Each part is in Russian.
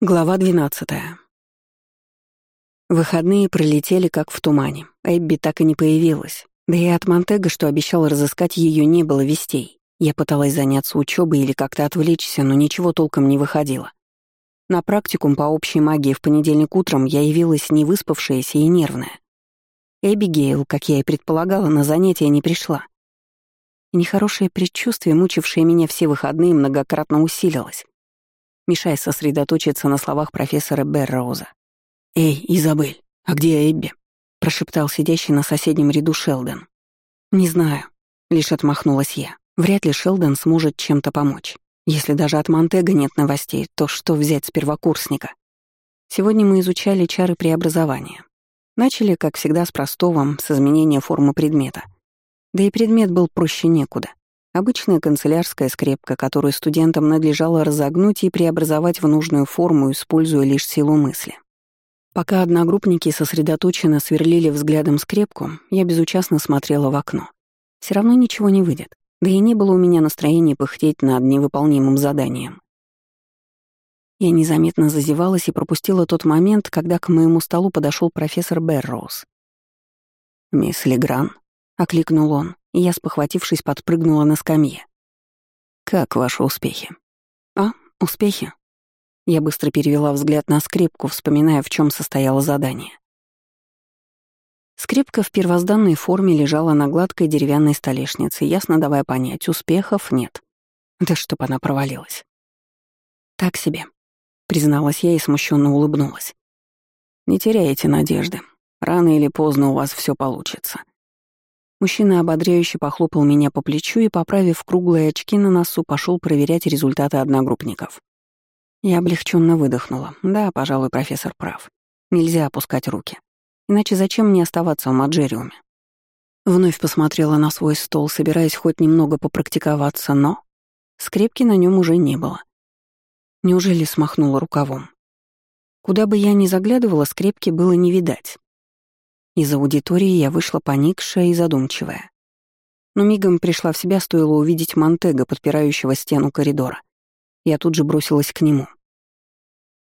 Глава 12. Выходные пролетели как в тумане. Эбби так и не появилась. Да и от Монтега, что обещал разыскать ее, не было вестей. Я пыталась заняться учебой или как-то отвлечься, но ничего толком не выходило. На практикум по общей магии в понедельник утром я явилась невыспавшаяся и нервная. Эбигейл, как я и предполагала, на занятия не пришла. Нехорошее предчувствие, мучившее меня все выходные, многократно усилилось мешая сосредоточиться на словах профессора Берроуза. «Эй, Изабель, а где Эбби?» — прошептал сидящий на соседнем ряду Шелдон. «Не знаю», — лишь отмахнулась я. «Вряд ли Шелдон сможет чем-то помочь. Если даже от Монтега нет новостей, то что взять с первокурсника?» Сегодня мы изучали чары преобразования. Начали, как всегда, с простого, с изменения формы предмета. Да и предмет был проще некуда. Обычная канцелярская скрепка, которую студентам надлежало разогнуть и преобразовать в нужную форму, используя лишь силу мысли. Пока одногруппники сосредоточенно сверлили взглядом скрепку, я безучастно смотрела в окно. Все равно ничего не выйдет, да и не было у меня настроения пыхтеть над невыполнимым заданием. Я незаметно зазевалась и пропустила тот момент, когда к моему столу подошел профессор Берроуз. «Мисс Легран», — окликнул он, и я, спохватившись, подпрыгнула на скамье. «Как ваши успехи?» «А, успехи?» Я быстро перевела взгляд на скрепку, вспоминая, в чем состояло задание. Скрепка в первозданной форме лежала на гладкой деревянной столешнице, ясно давая понять, успехов нет. Да чтоб она провалилась. «Так себе», — призналась я и смущенно улыбнулась. «Не теряйте надежды. Рано или поздно у вас все получится», Мужчина ободряюще похлопал меня по плечу и, поправив круглые очки на носу, пошел проверять результаты одногруппников. Я облегченно выдохнула. Да, пожалуй, профессор прав. Нельзя опускать руки. Иначе зачем мне оставаться в Маджериуме? Вновь посмотрела на свой стол, собираясь хоть немного попрактиковаться, но... Скрепки на нем уже не было. Неужели смахнула рукавом? Куда бы я ни заглядывала, скрепки было не видать. Из аудитории я вышла поникшая и задумчивая. Но мигом пришла в себя, стоило увидеть Монтега, подпирающего стену коридора. Я тут же бросилась к нему.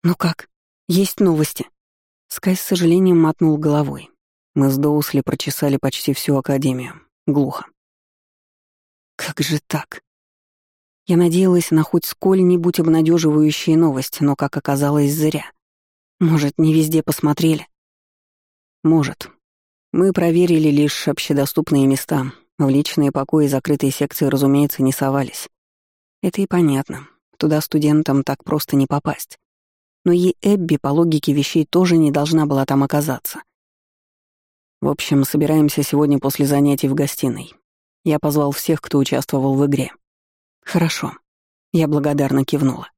«Ну как? Есть новости?» Скай с сожалением мотнул головой. Мы с Доусли прочесали почти всю Академию. Глухо. «Как же так?» Я надеялась на хоть сколь-нибудь обнадеживающие новости, но, как оказалось, зря. Может, не везде посмотрели? Может, мы проверили лишь общедоступные места. В личные покои закрытые секции, разумеется, не совались. Это и понятно. Туда студентам так просто не попасть. Но и Эбби, по логике вещей, тоже не должна была там оказаться. В общем, собираемся сегодня после занятий в гостиной. Я позвал всех, кто участвовал в игре. Хорошо. Я благодарно кивнула.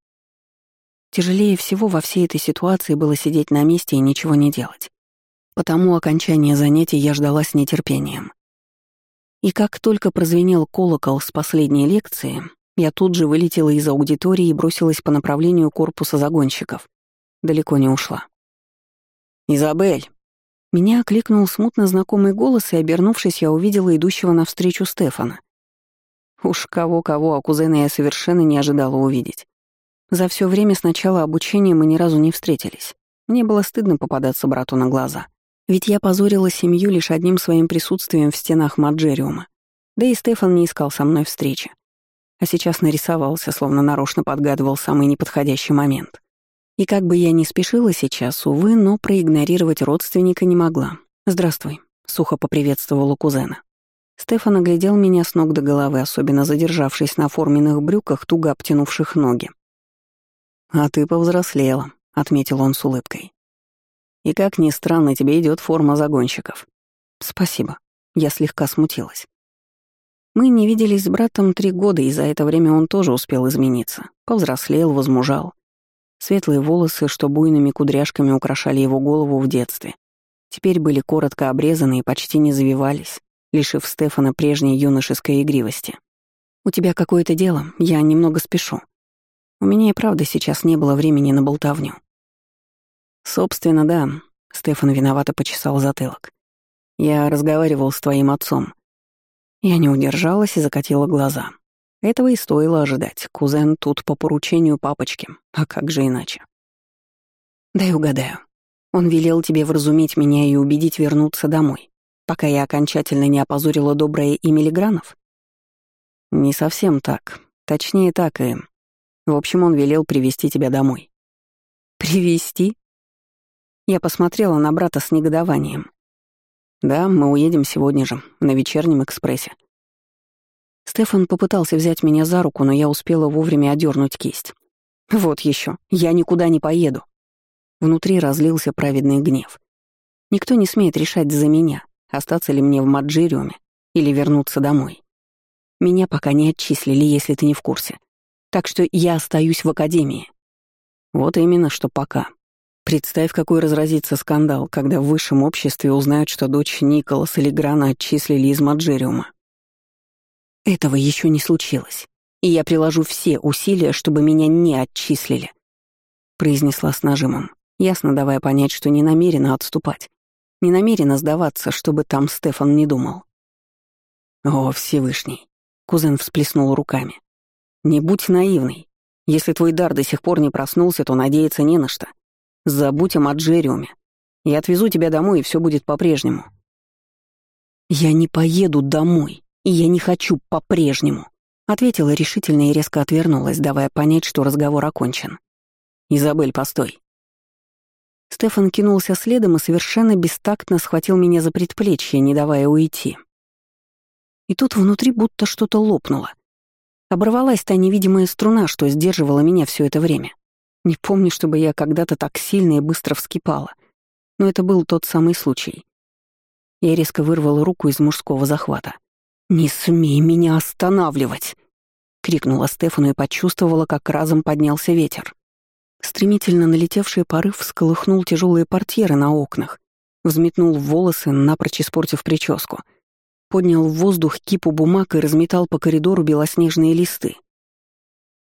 Тяжелее всего во всей этой ситуации было сидеть на месте и ничего не делать. Потому окончание занятий я ждала с нетерпением. И как только прозвенел колокол с последней лекции, я тут же вылетела из аудитории и бросилась по направлению корпуса загонщиков. Далеко не ушла. «Изабель!» Меня окликнул смутно знакомый голос, и, обернувшись, я увидела идущего навстречу Стефана. Уж кого-кого, а кузена я совершенно не ожидала увидеть. За все время с начала обучения мы ни разу не встретились. Мне было стыдно попадаться брату на глаза. Ведь я позорила семью лишь одним своим присутствием в стенах Маджериума. Да и Стефан не искал со мной встречи. А сейчас нарисовался, словно нарочно подгадывал самый неподходящий момент. И как бы я ни спешила сейчас, увы, но проигнорировать родственника не могла. «Здравствуй», — сухо поприветствовала кузена. Стефан оглядел меня с ног до головы, особенно задержавшись на форменных брюках, туго обтянувших ноги. «А ты повзрослела», — отметил он с улыбкой. И как ни странно, тебе идет форма загонщиков. Спасибо. Я слегка смутилась. Мы не виделись с братом три года, и за это время он тоже успел измениться. Повзрослел, возмужал. Светлые волосы, что буйными кудряшками украшали его голову в детстве, теперь были коротко обрезаны и почти не завивались, лишив Стефана прежней юношеской игривости. «У тебя какое-то дело, я немного спешу. У меня и правда сейчас не было времени на болтовню. «Собственно, да», — Стефан виновато почесал затылок. «Я разговаривал с твоим отцом». Я не удержалась и закатила глаза. Этого и стоило ожидать. Кузен тут по поручению папочки, а как же иначе? Дай угадаю. Он велел тебе вразумить меня и убедить вернуться домой, пока я окончательно не опозорила доброе имя Легранов? Не совсем так. Точнее так и... В общем, он велел привести тебя домой. Привести? Я посмотрела на брата с негодованием. Да, мы уедем сегодня же, на вечернем экспрессе. Стефан попытался взять меня за руку, но я успела вовремя одернуть кисть. Вот еще, я никуда не поеду. Внутри разлился праведный гнев. Никто не смеет решать за меня, остаться ли мне в Маджириуме или вернуться домой. Меня пока не отчислили, если ты не в курсе. Так что я остаюсь в академии. Вот именно, что пока. Представь, какой разразится скандал, когда в высшем обществе узнают, что дочь Николаса или Грана отчислили из Маджириума. Этого еще не случилось и я приложу все усилия, чтобы меня не отчислили», — произнесла с нажимом, ясно давая понять, что не намерена отступать, не намерена сдаваться, чтобы там Стефан не думал. «О, Всевышний!» — кузен всплеснул руками. «Не будь наивный. Если твой дар до сих пор не проснулся, то надеяться не на что. Забудь о Маджериуме. Я отвезу тебя домой, и все будет по-прежнему». «Я не поеду домой, и я не хочу по-прежнему», Ответила решительно и резко отвернулась, давая понять, что разговор окончен. «Изабель, постой». Стефан кинулся следом и совершенно бестактно схватил меня за предплечье, не давая уйти. И тут внутри будто что-то лопнуло. Оборвалась та невидимая струна, что сдерживала меня все это время. Не помню, чтобы я когда-то так сильно и быстро вскипала. Но это был тот самый случай. Я резко вырвала руку из мужского захвата. «Не смей меня останавливать!» — крикнула Стефану и почувствовала, как разом поднялся ветер. Стремительно налетевший порыв всколыхнул тяжелые портьеры на окнах, взметнул волосы, напрочь испортив прическу, поднял в воздух кипу бумаг и разметал по коридору белоснежные листы.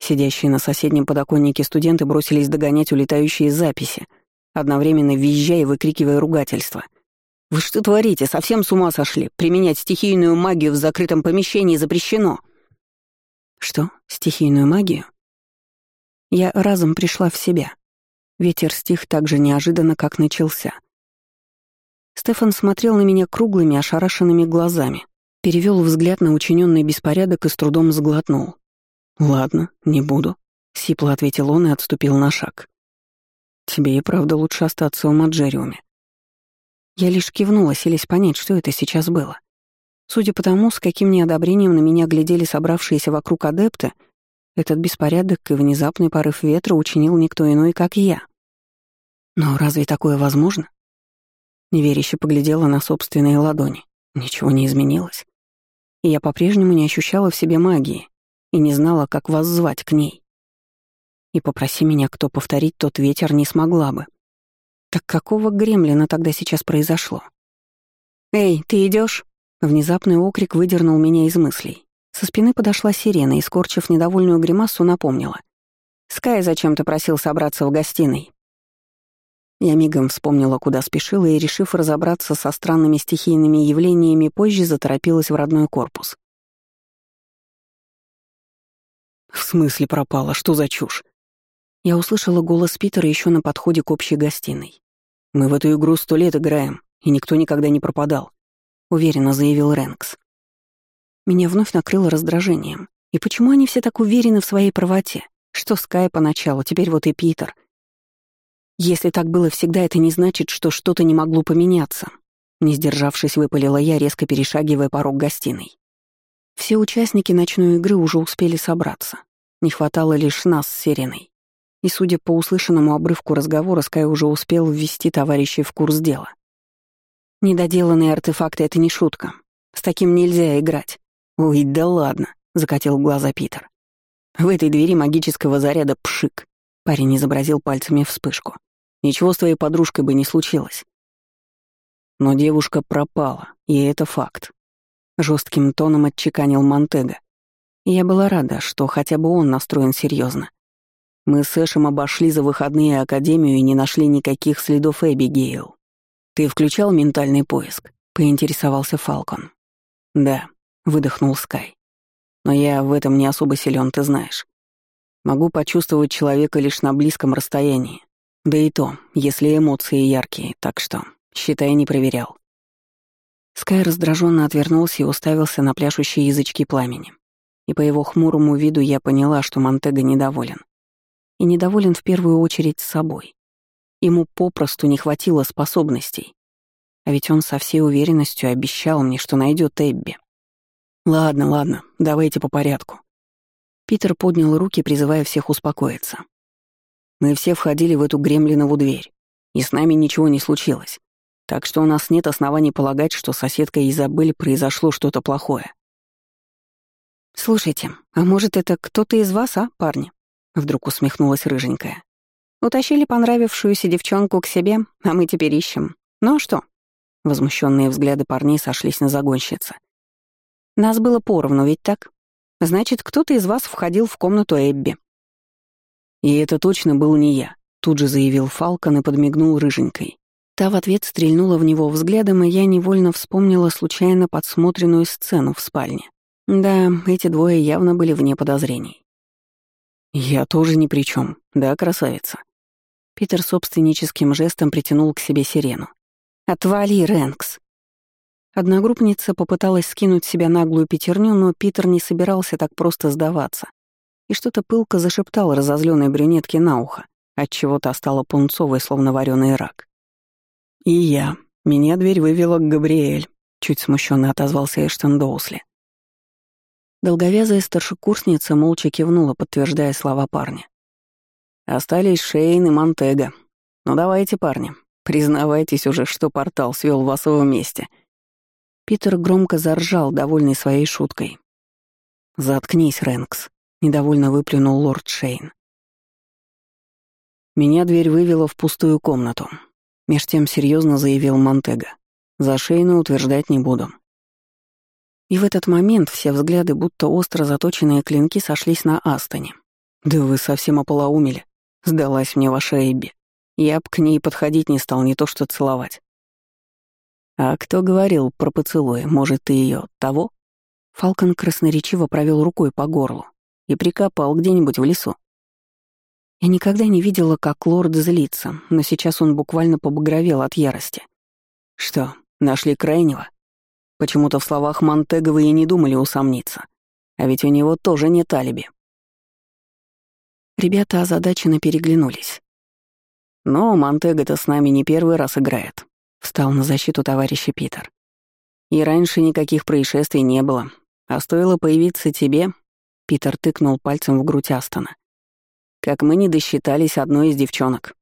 Сидящие на соседнем подоконнике студенты бросились догонять улетающие записи, одновременно визжая и выкрикивая ругательства. «Вы что творите? Совсем с ума сошли? Применять стихийную магию в закрытом помещении запрещено!» Что, стихийную магию? Я разом пришла в себя. Ветер стих так же неожиданно, как начался. Стефан смотрел на меня круглыми, ошарашенными глазами, перевел взгляд на учиненный беспорядок и с трудом сглотнул. «Ладно, не буду», — сипло ответил он и отступил на шаг. «Тебе и правда лучше остаться в Маджериуме». Я лишь кивнула, селись понять, что это сейчас было. Судя по тому, с каким неодобрением на меня глядели собравшиеся вокруг адепты, этот беспорядок и внезапный порыв ветра учинил никто иной, как я. Но разве такое возможно? Неверяще поглядела на собственные ладони. Ничего не изменилось. И я по-прежнему не ощущала в себе магии и не знала, как вас звать к ней. И попроси меня кто повторить тот ветер не смогла бы. Так какого гремлина тогда сейчас произошло? «Эй, ты идешь? Внезапный окрик выдернул меня из мыслей. Со спины подошла сирена и, скорчив недовольную гримасу, напомнила. «Скай зачем-то просил собраться в гостиной». Я мигом вспомнила, куда спешила, и, решив разобраться со странными стихийными явлениями, позже заторопилась в родной корпус. «В смысле пропала? Что за чушь?» Я услышала голос Питера еще на подходе к общей гостиной. «Мы в эту игру сто лет играем, и никто никогда не пропадал уверенно заявил Рэнкс. Меня вновь накрыло раздражением. И почему они все так уверены в своей правоте? Что Скай поначалу, теперь вот и Питер. Если так было всегда, это не значит, что что-то не могло поменяться. Не сдержавшись, выпалила я, резко перешагивая порог гостиной. Все участники ночной игры уже успели собраться. Не хватало лишь нас с Сиреной. И, судя по услышанному обрывку разговора, Скай уже успел ввести товарищей в курс дела. Недоделанные артефакты — это не шутка. С таким нельзя играть. Ой, да ладно, — закатил глаза Питер. В этой двери магического заряда пшик. Парень изобразил пальцами вспышку. Ничего с твоей подружкой бы не случилось. Но девушка пропала, и это факт. Жестким тоном отчеканил Монтега. Я была рада, что хотя бы он настроен серьезно. Мы с Эшем обошли за выходные Академию и не нашли никаких следов Эбигейл. «Ты включал ментальный поиск?» — поинтересовался Фалкон. «Да», — выдохнул Скай. «Но я в этом не особо силен, ты знаешь. Могу почувствовать человека лишь на близком расстоянии, Да и то, если эмоции яркие, так что, считай, не проверял. Скай раздраженно отвернулся и уставился на пляшущие язычки пламени. И по его хмурому виду я поняла, что Монтега недоволен. И недоволен в первую очередь собой. Ему попросту не хватило способностей. А ведь он со всей уверенностью обещал мне, что найдет Эбби. «Ладно, ладно, давайте по порядку». Питер поднял руки, призывая всех успокоиться. Мы все входили в эту гремлинову дверь, и с нами ничего не случилось. Так что у нас нет оснований полагать, что соседка Изабель произошло что-то плохое. «Слушайте, а может, это кто-то из вас, а, парни?» Вдруг усмехнулась рыженькая. «Утащили понравившуюся девчонку к себе, а мы теперь ищем. Ну а что?» Возмущенные взгляды парней сошлись на загонщице. «Нас было поровну, ведь так? Значит, кто-то из вас входил в комнату Эбби». «И это точно был не я», — тут же заявил Фалкон и подмигнул рыженькой. Та в ответ стрельнула в него взглядом, и я невольно вспомнила случайно подсмотренную сцену в спальне. Да, эти двое явно были вне подозрений. «Я тоже ни при чем, да, красавица?» Питер собственническим жестом притянул к себе сирену. «Отвали, Рэнкс!» Одногруппница попыталась скинуть себя наглую пятерню, но Питер не собирался так просто сдаваться. И что-то пылко зашептал разозленной брюнетке на ухо, отчего та стала пунцовой, словно вареный рак. «И я. Меня дверь вывела к Габриэль», — чуть смущенно отозвался Эштон Доусли. Долговязая старшекурсница молча кивнула, подтверждая слова парня. «Остались Шейн и Монтега. Ну давайте, парни, признавайтесь уже, что портал свел вас вместе». Питер громко заржал, довольный своей шуткой. «Заткнись, Рэнкс», — недовольно выплюнул лорд Шейн. Меня дверь вывела в пустую комнату. Меж тем серьезно заявил Монтега. За шейну утверждать не буду. И в этот момент все взгляды, будто остро заточенные клинки, сошлись на Астоне. «Да вы совсем ополоумели. Сдалась мне ваша Эбби. Я б к ней подходить не стал, не то что целовать». «А кто говорил про поцелуй? Может, ты ее того?» Фалкон красноречиво провел рукой по горлу и прикопал где-нибудь в лесу. Я никогда не видела, как лорд злится, но сейчас он буквально побагровел от ярости. Что, нашли крайнего? Почему-то в словах Монтега вы и не думали усомниться. А ведь у него тоже нет алиби. Ребята озадаченно переглянулись. «Но Монтега-то с нами не первый раз играет», — встал на защиту товарища Питер. «И раньше никаких происшествий не было. А стоило появиться тебе...» — Питер тыкнул пальцем в грудь Астона как мы не досчитались одной из девчонок.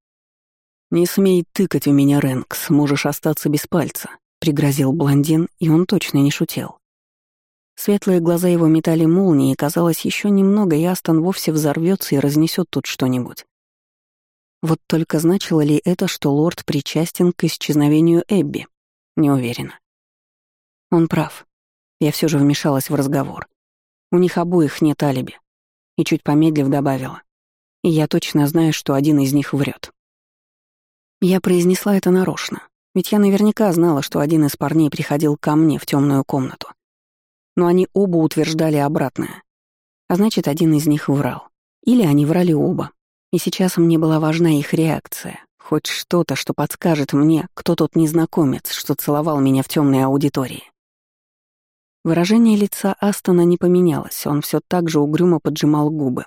«Не смей тыкать у меня, Рэнкс, можешь остаться без пальца», — пригрозил блондин, и он точно не шутил. Светлые глаза его метали молнии, и казалось, еще немного, и Астон вовсе взорвется и разнесет тут что-нибудь. Вот только значило ли это, что лорд причастен к исчезновению Эбби? Не уверена. Он прав. Я все же вмешалась в разговор. У них обоих нет алиби. И чуть помедлив добавила. И я точно знаю, что один из них врет. Я произнесла это нарочно, ведь я наверняка знала, что один из парней приходил ко мне в темную комнату. Но они оба утверждали обратное. А значит, один из них врал. Или они врали оба. И сейчас мне была важна их реакция. Хоть что-то, что подскажет мне, кто тот незнакомец, что целовал меня в темной аудитории. Выражение лица Астона не поменялось, он все так же угрюмо поджимал губы,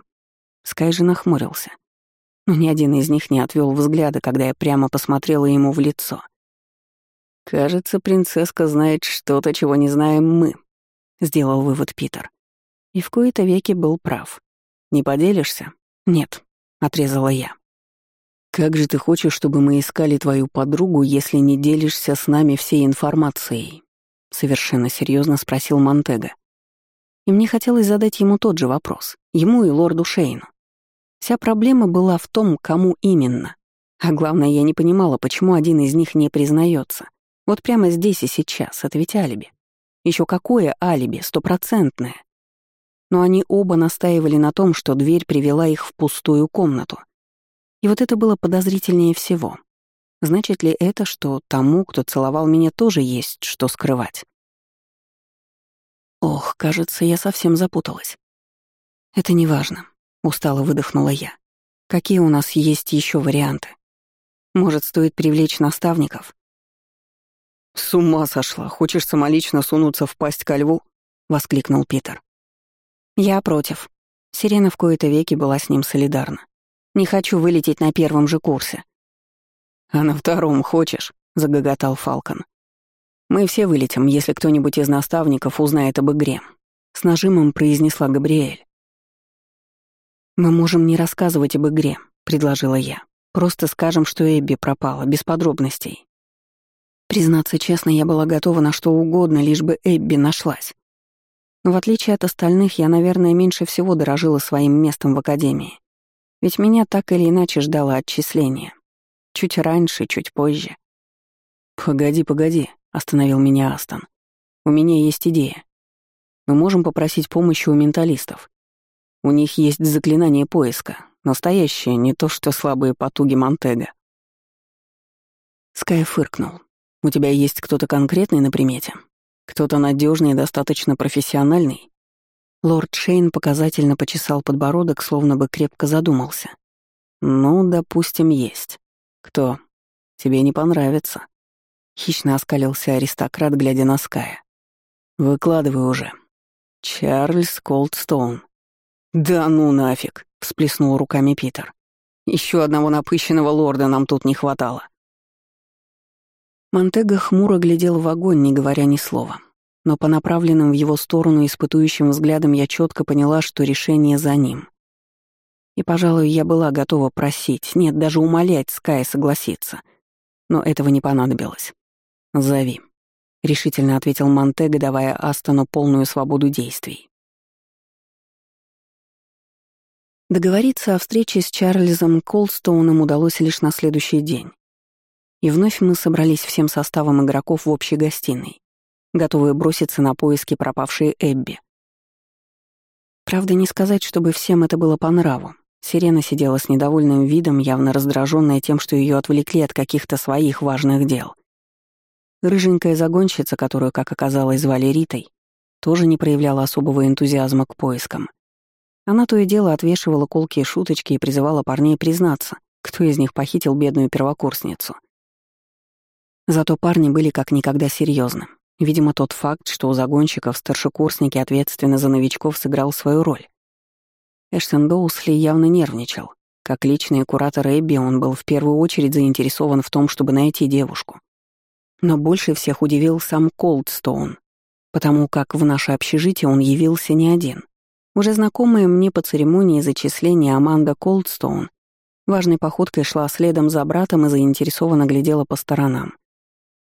Скай же нахмурился. Но ни один из них не отвел взгляда, когда я прямо посмотрела ему в лицо. «Кажется, принцесска знает что-то, чего не знаем мы», — сделал вывод Питер. И в кои-то веки был прав. «Не поделишься?» «Нет», — отрезала я. «Как же ты хочешь, чтобы мы искали твою подругу, если не делишься с нами всей информацией?» — совершенно серьезно спросил Монтега. И мне хотелось задать ему тот же вопрос, ему и лорду Шейну. Вся проблема была в том, кому именно. А главное, я не понимала, почему один из них не признается. Вот прямо здесь и сейчас, это алиби. Еще какое алиби, стопроцентное. Но они оба настаивали на том, что дверь привела их в пустую комнату. И вот это было подозрительнее всего. Значит ли это, что тому, кто целовал меня, тоже есть что скрывать? Ох, кажется, я совсем запуталась. Это не важно. Устало выдохнула я. Какие у нас есть еще варианты? Может, стоит привлечь наставников?» «С ума сошла! Хочешь самолично сунуться в пасть ко льву?» — воскликнул Питер. «Я против». Сирена в кои-то веки была с ним солидарна. «Не хочу вылететь на первом же курсе». «А на втором хочешь?» — загоготал Фалкон. «Мы все вылетим, если кто-нибудь из наставников узнает об игре», — с нажимом произнесла Габриэль. «Мы можем не рассказывать об игре», — предложила я. «Просто скажем, что Эбби пропала, без подробностей». Признаться честно, я была готова на что угодно, лишь бы Эбби нашлась. Но в отличие от остальных, я, наверное, меньше всего дорожила своим местом в академии. Ведь меня так или иначе ждало отчисление. Чуть раньше, чуть позже. «Погоди, погоди», — остановил меня Астон. «У меня есть идея. Мы можем попросить помощи у менталистов. У них есть заклинание поиска, настоящее, не то что слабые потуги Монтега». Скай фыркнул. «У тебя есть кто-то конкретный на примете? Кто-то надежный и достаточно профессиональный?» Лорд Шейн показательно почесал подбородок, словно бы крепко задумался. «Ну, допустим, есть. Кто? Тебе не понравится». Хищно оскалился аристократ, глядя на Ская. «Выкладывай уже». «Чарльз Колдстоун». «Да ну нафиг», — всплеснул руками Питер. Еще одного напыщенного лорда нам тут не хватало». Монтега хмуро глядел в огонь, не говоря ни слова. Но по направленным в его сторону испытующим взглядом я четко поняла, что решение за ним. И, пожалуй, я была готова просить, нет, даже умолять Скай согласиться. Но этого не понадобилось. «Зови», — решительно ответил Монтега, давая Астону полную свободу действий. Договориться о встрече с Чарльзом Колстоуном удалось лишь на следующий день. И вновь мы собрались всем составом игроков в общей гостиной, готовые броситься на поиски пропавшей Эбби. Правда, не сказать, чтобы всем это было по нраву. Сирена сидела с недовольным видом, явно раздраженная тем, что ее отвлекли от каких-то своих важных дел. Рыженькая загонщица, которую, как оказалось, звали Ритой, тоже не проявляла особого энтузиазма к поискам. Она то и дело отвешивала колкие шуточки и призывала парней признаться, кто из них похитил бедную первокурсницу. Зато парни были как никогда серьезны. Видимо, тот факт, что у загонщиков старшекурсники ответственны за новичков, сыграл свою роль. Эштон Доусли явно нервничал. Как личный куратор Эбби, он был в первую очередь заинтересован в том, чтобы найти девушку. Но больше всех удивил сам Колдстоун, потому как в наше общежитие он явился не один. Уже знакомая мне по церемонии зачисления Аманда Колдстоун важной походкой шла следом за братом и заинтересованно глядела по сторонам,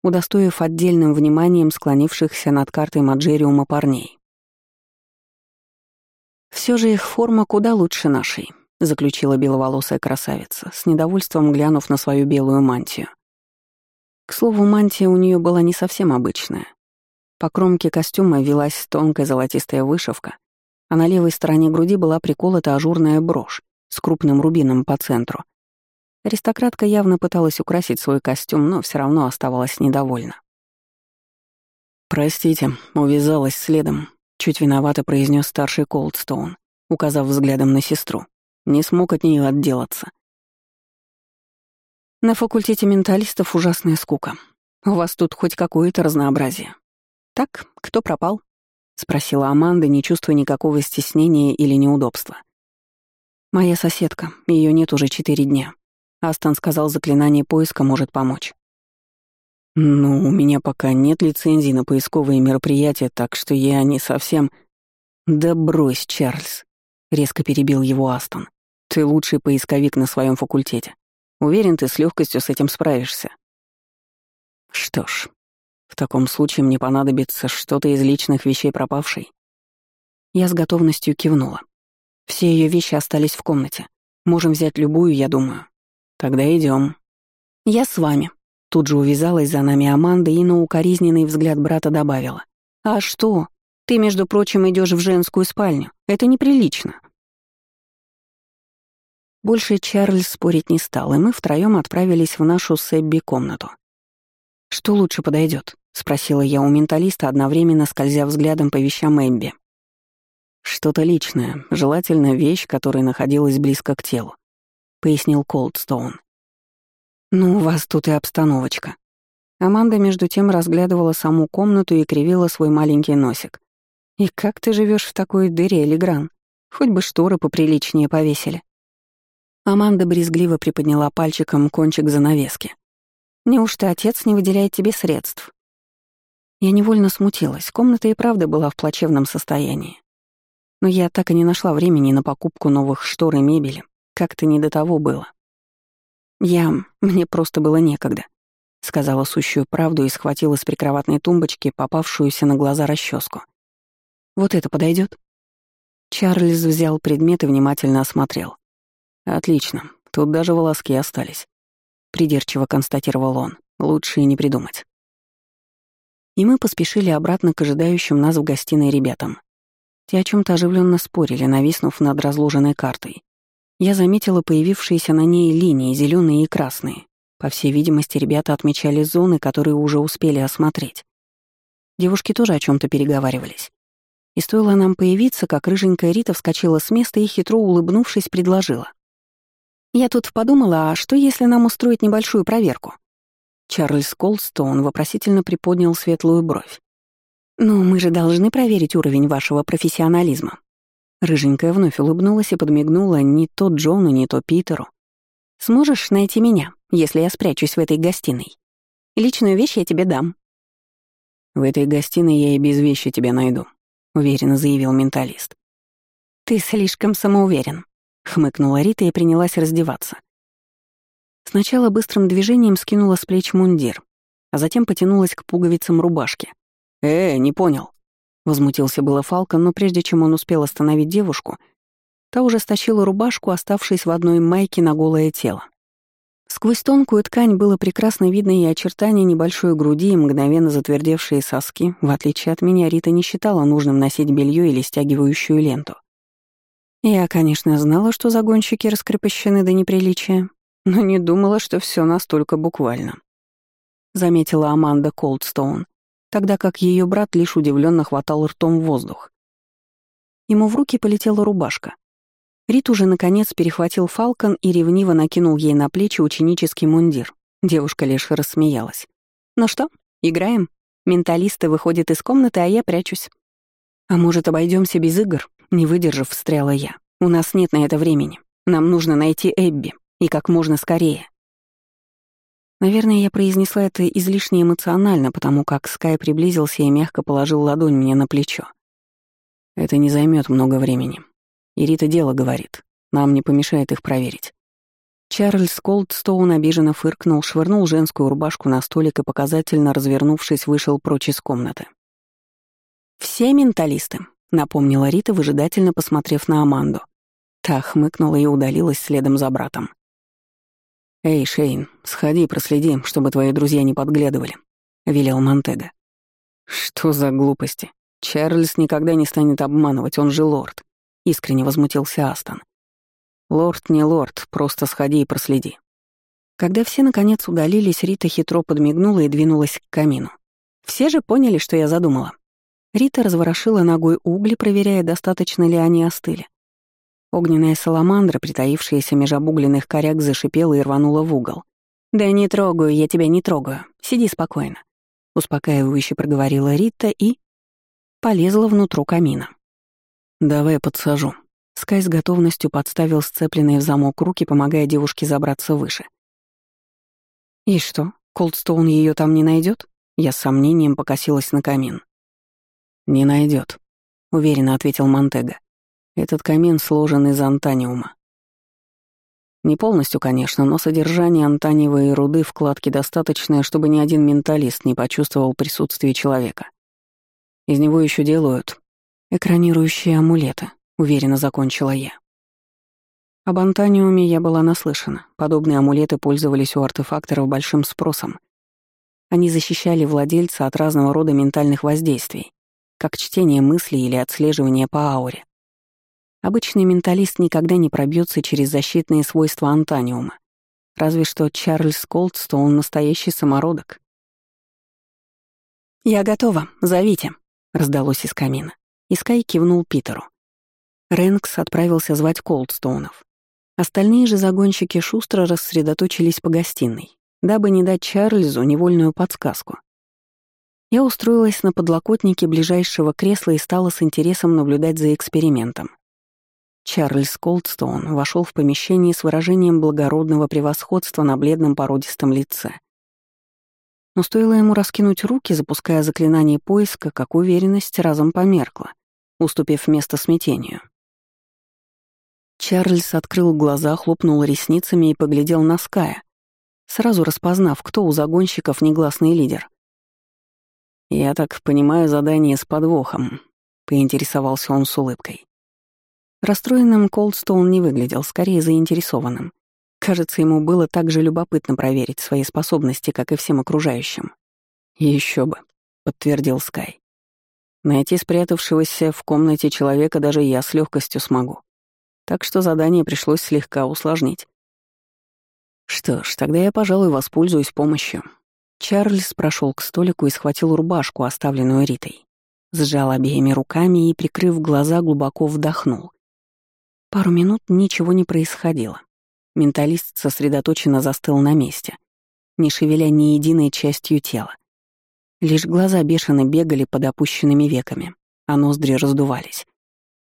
удостоив отдельным вниманием склонившихся над картой Маджериума парней. Все же их форма куда лучше нашей», — заключила беловолосая красавица, с недовольством глянув на свою белую мантию. К слову, мантия у нее была не совсем обычная. По кромке костюма велась тонкая золотистая вышивка, а на левой стороне груди была приколота ажурная брошь с крупным рубином по центру. Аристократка явно пыталась украсить свой костюм, но все равно оставалась недовольна. «Простите, увязалась следом», — чуть виновато произнес старший Колдстоун, указав взглядом на сестру. Не смог от нее отделаться. На факультете менталистов ужасная скука. У вас тут хоть какое-то разнообразие. Так, кто пропал? Спросила Аманда, не чувствуя никакого стеснения или неудобства. Моя соседка, ее нет уже четыре дня. Астон сказал, заклинание поиска может помочь. «Ну, у меня пока нет лицензии на поисковые мероприятия, так что я не совсем...» «Да брось, Чарльз», — резко перебил его Астон. «Ты лучший поисковик на своем факультете. Уверен, ты с легкостью с этим справишься. Что ж, в таком случае мне понадобится что-то из личных вещей пропавшей. Я с готовностью кивнула. Все ее вещи остались в комнате. Можем взять любую, я думаю. Тогда идем. Я с вами. Тут же увязалась за нами Аманда и на укоризненный взгляд брата добавила. А что? Ты, между прочим, идешь в женскую спальню. Это неприлично. Больше Чарльз спорить не стал, и мы втроем отправились в нашу с Эбби комнату. «Что лучше подойдет? Спросила я у менталиста, одновременно скользя взглядом по вещам Эбби. «Что-то личное, желательно вещь, которая находилась близко к телу», — пояснил Колдстоун. «Ну, у вас тут и обстановочка». Аманда между тем разглядывала саму комнату и кривила свой маленький носик. «И как ты живешь в такой дыре, Легран? Хоть бы шторы поприличнее повесили». Аманда брезгливо приподняла пальчиком кончик занавески. «Неужто отец не выделяет тебе средств?» Я невольно смутилась. Комната и правда была в плачевном состоянии. Но я так и не нашла времени на покупку новых штор и мебели. Как-то не до того было. «Я... мне просто было некогда», — сказала сущую правду и схватила с прикроватной тумбочки попавшуюся на глаза расческу. «Вот это подойдет? Чарльз взял предмет и внимательно осмотрел. «Отлично, тут даже волоски остались», — придирчиво констатировал он. «Лучше и не придумать». И мы поспешили обратно к ожидающим нас в гостиной ребятам. Те о чем то оживленно спорили, нависнув над разложенной картой. Я заметила появившиеся на ней линии, зеленые и красные. По всей видимости, ребята отмечали зоны, которые уже успели осмотреть. Девушки тоже о чем то переговаривались. И стоило нам появиться, как рыженькая Рита вскочила с места и, хитро улыбнувшись, предложила. «Я тут подумала, а что если нам устроить небольшую проверку?» Чарльз Колстоун вопросительно приподнял светлую бровь. «Ну, мы же должны проверить уровень вашего профессионализма», Рыженькая вновь улыбнулась и подмигнула не то Джону, не то Питеру. «Сможешь найти меня, если я спрячусь в этой гостиной? Личную вещь я тебе дам». «В этой гостиной я и без вещи тебя найду», — уверенно заявил менталист. «Ты слишком самоуверен», — хмыкнула Рита и принялась раздеваться. Сначала быстрым движением скинула с плеч мундир, а затем потянулась к пуговицам рубашки. «Э, не понял», Возмутился было Фалкон, но прежде чем он успел остановить девушку, та уже стащила рубашку, оставшись в одной майке на голое тело. Сквозь тонкую ткань было прекрасно видно и очертания небольшой груди, и мгновенно затвердевшие соски. В отличие от меня, Рита не считала нужным носить белье или стягивающую ленту. Я, конечно, знала, что загонщики раскрепощены до неприличия, но не думала, что все настолько буквально. Заметила Аманда Колдстоун, тогда как ее брат лишь удивленно хватал ртом воздух. Ему в руки полетела рубашка. Рит уже, наконец, перехватил фалкон и ревниво накинул ей на плечи ученический мундир. Девушка лишь рассмеялась. «Ну что, играем? Менталисты выходят из комнаты, а я прячусь». «А может, обойдемся без игр?» Не выдержав, встряла я. «У нас нет на это времени. Нам нужно найти Эбби. И как можно скорее». Наверное, я произнесла это излишне эмоционально, потому как Скай приблизился и мягко положил ладонь мне на плечо. Это не займет много времени. И Рита дело говорит. Нам не помешает их проверить. Чарльз Колдстоун обиженно фыркнул, швырнул женскую рубашку на столик и, показательно развернувшись, вышел прочь из комнаты. «Все менталисты», — напомнила Рита, выжидательно посмотрев на Аманду. Та хмыкнула и удалилась следом за братом. «Эй, Шейн, сходи, проследи, чтобы твои друзья не подглядывали», — велел Монтега. «Что за глупости? Чарльз никогда не станет обманывать, он же лорд», — искренне возмутился Астон. «Лорд не лорд, просто сходи и проследи». Когда все наконец удалились, Рита хитро подмигнула и двинулась к камину. Все же поняли, что я задумала. Рита разворошила ногой угли, проверяя, достаточно ли они остыли. Огненная саламандра, притаившаяся меж обугленных коряк, зашипела и рванула в угол. «Да не трогаю, я тебя не трогаю. Сиди спокойно», — успокаивающе проговорила Рита и... полезла внутрь камина. «Давай подсажу». Скай с готовностью подставил сцепленные в замок руки, помогая девушке забраться выше. «И что, Колдстоун ее там не найдет? Я с сомнением покосилась на камин. «Не найдет, уверенно ответил Монтега. Этот камин сложен из антаниума. Не полностью, конечно, но содержание антаниевой руды в кладке достаточное, чтобы ни один менталист не почувствовал присутствие человека. Из него еще делают экранирующие амулеты, уверенно закончила я. Об антаниуме я была наслышана. Подобные амулеты пользовались у артефакторов большим спросом. Они защищали владельца от разного рода ментальных воздействий, как чтение мыслей или отслеживание по ауре. Обычный менталист никогда не пробьется через защитные свойства антаниума. Разве что Чарльз Колдстоун — настоящий самородок. «Я готова, зовите», — раздалось из камина. И Скай кивнул Питеру. Рэнкс отправился звать Колдстоунов. Остальные же загонщики шустро рассредоточились по гостиной. дабы не дать Чарльзу невольную подсказку. Я устроилась на подлокотнике ближайшего кресла и стала с интересом наблюдать за экспериментом. Чарльз Колдстоун вошел в помещение с выражением благородного превосходства на бледном породистом лице. Но стоило ему раскинуть руки, запуская заклинание поиска, как уверенность разом померкла, уступив место смятению. Чарльз открыл глаза, хлопнул ресницами и поглядел на Ская, сразу распознав, кто у загонщиков негласный лидер. «Я так понимаю задание с подвохом», — поинтересовался он с улыбкой. Расстроенным Колдстоун не выглядел, скорее заинтересованным. Кажется, ему было так же любопытно проверить свои способности, как и всем окружающим. Еще бы», — подтвердил Скай. «Найти спрятавшегося в комнате человека даже я с легкостью смогу так что задание пришлось слегка усложнить. Что ж, тогда я, пожалуй, воспользуюсь помощью. Чарльз прошел к столику и схватил рубашку, оставленную Ритой. Сжал обеими руками и, прикрыв глаза, глубоко вдохнул. Пару минут ничего не происходило. Менталист сосредоточенно застыл на месте, не шевеля ни единой частью тела. Лишь глаза бешено бегали под опущенными веками, а ноздри раздувались.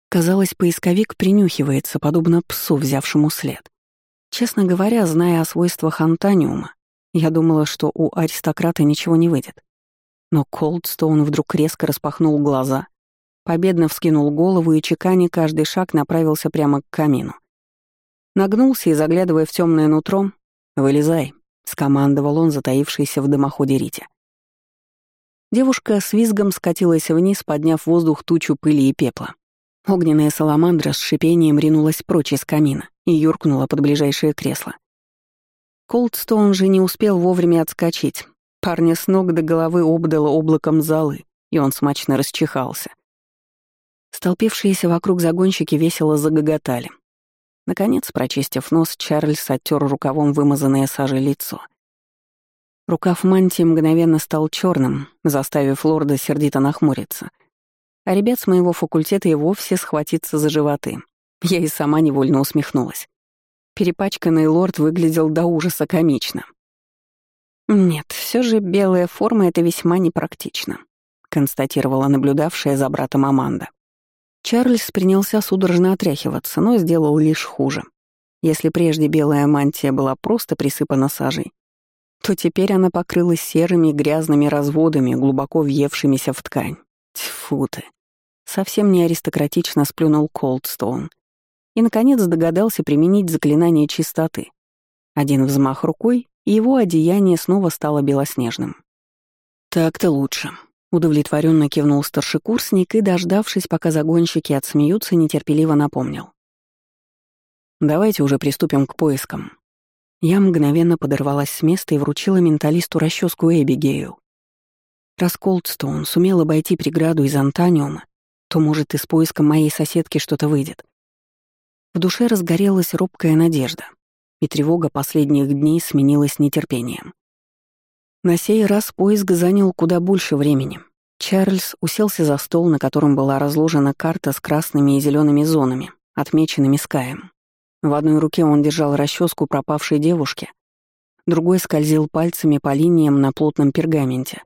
Казалось, поисковик принюхивается, подобно псу, взявшему след. Честно говоря, зная о свойствах антаниума, я думала, что у аристократа ничего не выйдет. Но Колдстоун вдруг резко распахнул глаза, победно вскинул голову и, чеканя каждый шаг, направился прямо к камину. Нагнулся и, заглядывая в темное нутро, «Вылезай», — скомандовал он, затаившийся в дымоходе Рите. Девушка с визгом скатилась вниз, подняв в воздух тучу пыли и пепла. Огненная саламандра с шипением ринулась прочь из камина и юркнула под ближайшее кресло. Колдстоун же не успел вовремя отскочить. Парня с ног до головы обдало облаком залы, и он смачно расчихался. Столпившиеся вокруг загонщики весело загоготали. Наконец, прочистив нос, Чарльз оттер рукавом вымазанное сажей лицо. Рукав мантии мгновенно стал черным, заставив лорда сердито нахмуриться — а ребят с моего факультета и вовсе схватиться за животы. Я и сама невольно усмехнулась. Перепачканный лорд выглядел до ужаса комично. «Нет, все же белая форма — это весьма непрактично», — констатировала наблюдавшая за братом Аманда. Чарльз принялся судорожно отряхиваться, но сделал лишь хуже. Если прежде белая мантия была просто присыпана сажей, то теперь она покрылась серыми грязными разводами, глубоко въевшимися в ткань. Тьфу ты. Совсем не аристократично сплюнул Колдстоун. И, наконец, догадался применить заклинание чистоты. Один взмах рукой, и его одеяние снова стало белоснежным. «Так-то лучше», — удовлетворенно кивнул старшекурсник и, дождавшись, пока загонщики отсмеются, нетерпеливо напомнил. «Давайте уже приступим к поискам». Я мгновенно подорвалась с места и вручила менталисту расческу Эбигейл. Раз Колдстоун сумел обойти преграду из антаниума, то, может, и с поиском моей соседки что-то выйдет. В душе разгорелась робкая надежда, и тревога последних дней сменилась нетерпением. На сей раз поиск занял куда больше времени. Чарльз уселся за стол, на котором была разложена карта с красными и зелеными зонами, отмеченными Скаем. В одной руке он держал расческу пропавшей девушки, другой скользил пальцами по линиям на плотном пергаменте.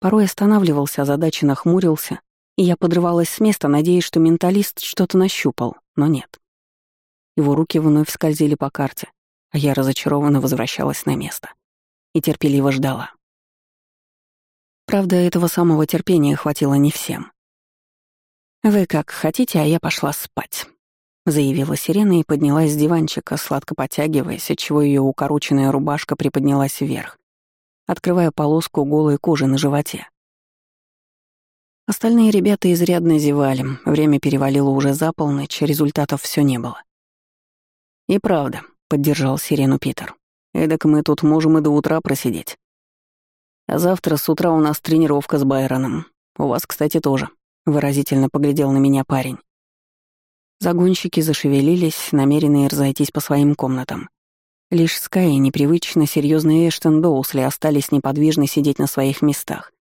Порой останавливался, озадаченно хмурился, и я подрывалась с места, надеясь, что менталист что-то нащупал, но нет. Его руки вновь скользили по карте, а я разочарованно возвращалась на место и терпеливо ждала. Правда, этого самого терпения хватило не всем. «Вы как хотите, а я пошла спать», — заявила Сирена и поднялась с диванчика, сладко потягиваясь, отчего ее укороченная рубашка приподнялась вверх открывая полоску голой кожи на животе. Остальные ребята изрядно зевали, время перевалило уже за полночь, результатов все не было. «И правда», — поддержал Сирену Питер, — «эдак мы тут можем и до утра просидеть. А завтра с утра у нас тренировка с Байроном. У вас, кстати, тоже», — выразительно поглядел на меня парень. Загонщики зашевелились, намеренные разойтись по своим комнатам. Лишь Скай и непривычно серьезный Эштон Доусли остались неподвижно сидеть на своих местах.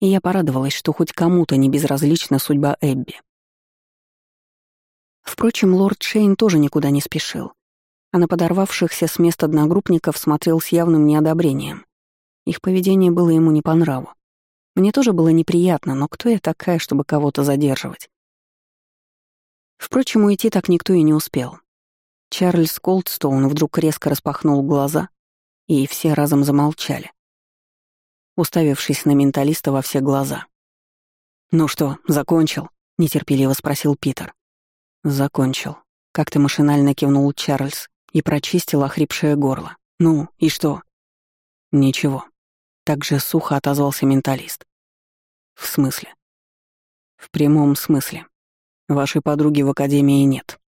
И я порадовалась, что хоть кому-то не безразлична судьба Эбби. Впрочем, лорд Шейн тоже никуда не спешил. А на подорвавшихся с места одногруппников смотрел с явным неодобрением. Их поведение было ему не по нраву. Мне тоже было неприятно, но кто я такая, чтобы кого-то задерживать? Впрочем, уйти так никто и не успел. Чарльз Колдстоун вдруг резко распахнул глаза, и все разом замолчали, уставившись на менталиста во все глаза. «Ну что, закончил?» — нетерпеливо спросил Питер. «Закончил», — как-то машинально кивнул Чарльз и прочистил охрипшее горло. «Ну, и что?» «Ничего», — так же сухо отозвался менталист. «В смысле?» «В прямом смысле. Вашей подруги в академии нет».